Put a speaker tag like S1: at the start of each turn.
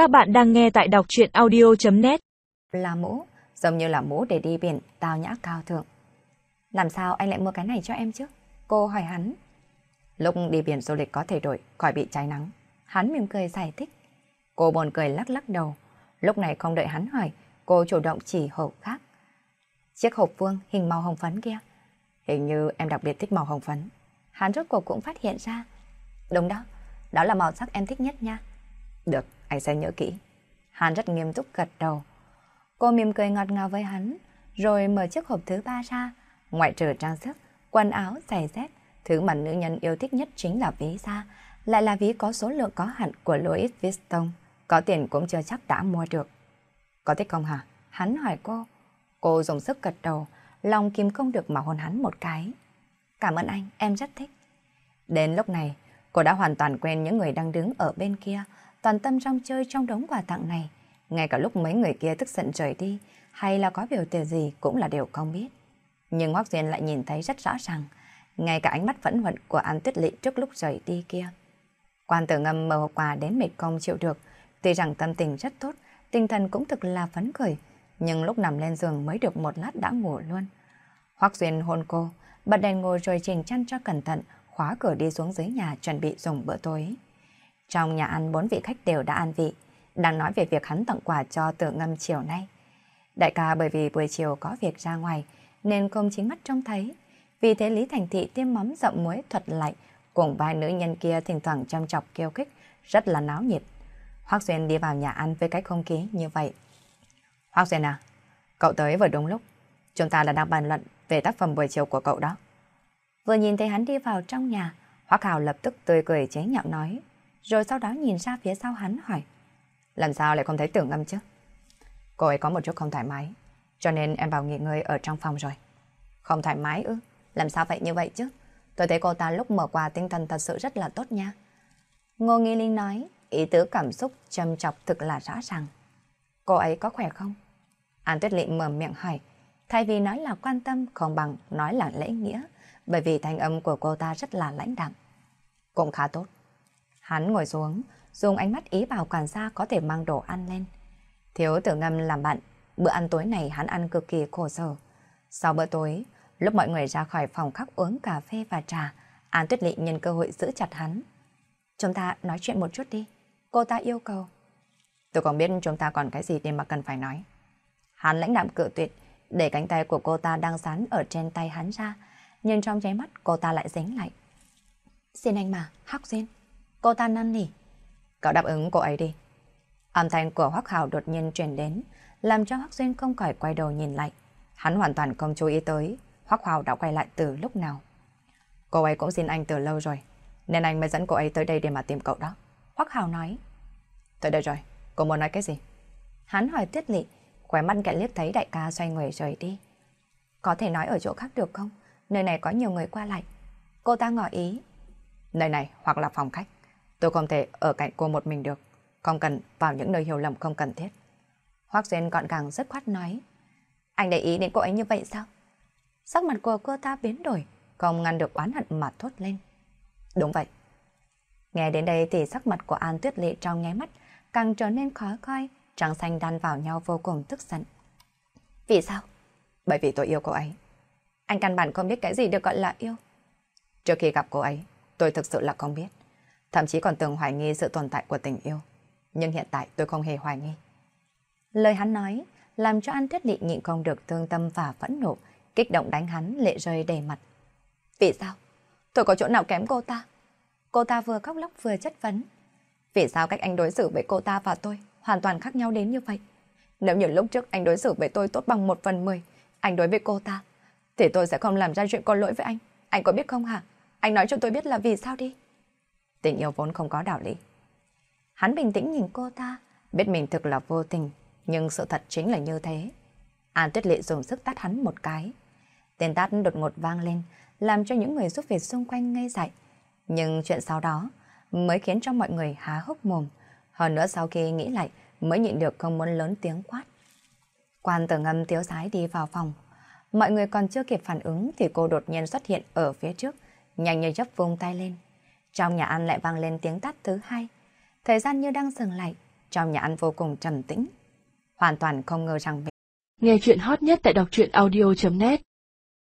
S1: Các bạn đang nghe tại đọc chuyện audio.net
S2: Là mũ, giống như là mũ để đi biển, tao nhã cao thượng. Làm sao anh lại mua cái này cho em chứ? Cô hỏi hắn. Lúc đi biển du lịch có thể đổi, khỏi bị cháy nắng. Hắn mỉm cười giải thích. Cô buồn cười lắc lắc đầu. Lúc này không đợi hắn hỏi, cô chủ động chỉ hộp khác. Chiếc hộp vuông hình màu hồng phấn kia. Hình như em đặc biệt thích màu hồng phấn. Hắn rốt cuộc cũng phát hiện ra. Đúng đó, đó là màu sắc em thích nhất nha. Được, anh sẽ nhớ kỹ. Hắn rất nghiêm túc gật đầu. Cô mỉm cười ngọt ngào với hắn, rồi mở chiếc hộp thứ ba ra. Ngoại trừ trang sức, quần áo, giày dép, thứ mà nữ nhân yêu thích nhất chính là ví da, lại là ví có số lượng có hạn của Louis Vuitton. Có tiền cũng chưa chắc đã mua được. Có thích không hả? Hắn hỏi cô. Cô dùng sức gật đầu, lòng kìm không được mà hôn hắn một cái. Cảm ơn anh, em rất thích. Đến lúc này, cô đã hoàn toàn quen những người đang đứng ở bên kia, toàn tâm trong chơi trong đống quà tặng này. Ngay cả lúc mấy người kia tức giận rời đi, hay là có biểu tình gì cũng là điều không biết. Nhưng Hoác Duyên lại nhìn thấy rất rõ ràng, ngay cả ánh mắt phẫn hận của An Tuyết Lị trước lúc rời đi kia. Quan tử ngâm mở hộp quà đến mệt không chịu được, tuy rằng tâm tình rất tốt, tinh thần cũng thực là phấn khởi, nhưng lúc nằm lên giường mới được một lát đã ngủ luôn. Hoác Duyên hôn cô, bật đèn ngồi rồi chỉnh chăn cho cẩn thận, khóa cửa đi xuống dưới nhà chuẩn bị dùng bữa tối. Trong nhà ăn bốn vị khách đều đã ăn vị, đang nói về việc hắn tặng quà cho tượng ngâm chiều nay. Đại ca bởi vì buổi chiều có việc ra ngoài nên không chính mắt trông thấy. Vì thế Lý Thành Thị tiêm mắm rộng muối thuật lại cùng vài nữ nhân kia thỉnh thoảng chăm chọc kêu kích rất là náo nhiệt. Hoác Duyên đi vào nhà ăn với cái không khí như vậy. Hoác Duyên à, cậu tới vừa đúng lúc. Chúng ta là đang bàn luận về tác phẩm buổi chiều của cậu đó. Vừa nhìn thấy hắn đi vào trong nhà, Hoác Hào lập tức tươi cười chế nhạo nói, rồi sau đó nhìn ra phía sau hắn hỏi. Làm sao lại không thấy tưởng ngâm chứ? Cô ấy có một chút không thoải mái, cho nên em bảo nghỉ ngơi ở trong phòng rồi. Không thoải mái ư? Làm sao vậy như vậy chứ? Tôi thấy cô ta lúc mở quà tinh thần thật sự rất là tốt nha. Ngô Nghi Linh nói, ý tứ cảm xúc châm chọc thực là rõ ràng. Cô ấy có khỏe không? An Tuyết Lị mở miệng hỏi, thay vì nói là quan tâm không bằng nói là lễ nghĩa, bởi vì thanh âm của cô ta rất là lãnh đạm. Cũng khá tốt. Hắn ngồi xuống, dùng ánh mắt ý bảo quản gia có thể mang đồ ăn lên. Thiếu tử ngâm làm bạn, bữa ăn tối này hắn ăn cực kỳ khổ sở. Sau bữa tối, lúc mọi người ra khỏi phòng khắc uống cà phê và trà, An Tuyết Lị nhân cơ hội giữ chặt hắn. Chúng ta nói chuyện một chút đi. Cô ta yêu cầu. Tôi còn biết chúng ta còn cái gì để mà cần phải nói. Hắn lãnh đạm cự tuyệt, để cánh tay của cô ta đang sán ở trên tay hắn ra, nhưng trong trái mắt cô ta lại dính lại. Xin anh mà, Hắc Duyên. Cô ta năn nỉ. Cậu đáp ứng cô ấy đi. Âm thanh của Hoắc Hào đột nhiên truyền đến, làm cho Hoắc Duyên không khỏi quay đầu nhìn lại. Hắn hoàn toàn không chú ý tới, Hoắc Hào đã quay lại từ lúc nào. Cô ấy cũng xin anh từ lâu rồi, nên anh mới dẫn cô ấy tới đây để mà tìm cậu đó. Hoắc Hào nói. Tới đây rồi, cô muốn nói cái gì? Hắn hỏi Tuyết Lị, khóe mắt kẻ liếc thấy đại ca xoay người rời đi. Có thể nói ở chỗ khác được không? Nơi này có nhiều người qua lại. Cô ta ngỏ ý. Nơi này hoặc là phòng khách. Tôi không thể ở cạnh cô một mình được. Không cần vào những nơi hiểu lầm không cần thiết. Hoác Duyên gọn gàng rất khoát nói. Anh để ý đến cô ấy như vậy sao? Sắc mặt của cô ta biến đổi, không ngăn được oán hận mà thốt lên. Đúng vậy. Nghe đến đây thì sắc mặt của An Tuyết Lệ trong nháy mắt càng trở nên khó coi, trắng xanh đan vào nhau vô cùng tức giận. Vì sao? Bởi vì tôi yêu cô ấy. Anh căn bản không biết cái gì được gọi là yêu. Trước khi gặp cô ấy, tôi thực sự là không biết. Thậm chí còn từng hoài nghi sự tồn tại của tình yêu. Nhưng hiện tại tôi không hề hoài nghi. Lời hắn nói làm cho An Tuyết Lị nhịn không được thương tâm và phẫn nộ, kích động đánh hắn lệ rơi đầy mặt. Vì sao? Tôi có chỗ nào kém cô ta? Cô ta vừa khóc lóc vừa chất vấn. Vì sao cách anh đối xử với cô ta và tôi hoàn toàn khác nhau đến như vậy? Nếu như lúc trước anh đối xử với tôi tốt bằng một phần mười, anh đối với cô ta, thì tôi sẽ không làm ra chuyện có lỗi với anh. Anh có biết không hả? Anh nói cho tôi biết là vì sao đi. Tình yêu vốn không có đạo lý. Hắn bình tĩnh nhìn cô ta, biết mình thực là vô tình, nhưng sự thật chính là như thế. An Tuyết Lệ dùng sức tát hắn một cái. Tên tát đột ngột vang lên, làm cho những người giúp việc xung quanh ngây dại. Nhưng chuyện sau đó mới khiến cho mọi người há hốc mồm. Hơn nữa sau khi nghĩ lại mới nhịn được không muốn lớn tiếng quát. Quan tử ngâm tiếu sái đi vào phòng. Mọi người còn chưa kịp phản ứng thì cô đột nhiên xuất hiện ở phía trước, nhanh như chấp vung tay lên. Trong nhà ăn lại vang lên tiếng tắt thứ hai. Thời gian như đang dừng lại, trong nhà ăn vô cùng trầm tĩnh. Hoàn toàn không ngờ rằng
S1: Nghe chuyện hot nhất tại đọc truyện audio.net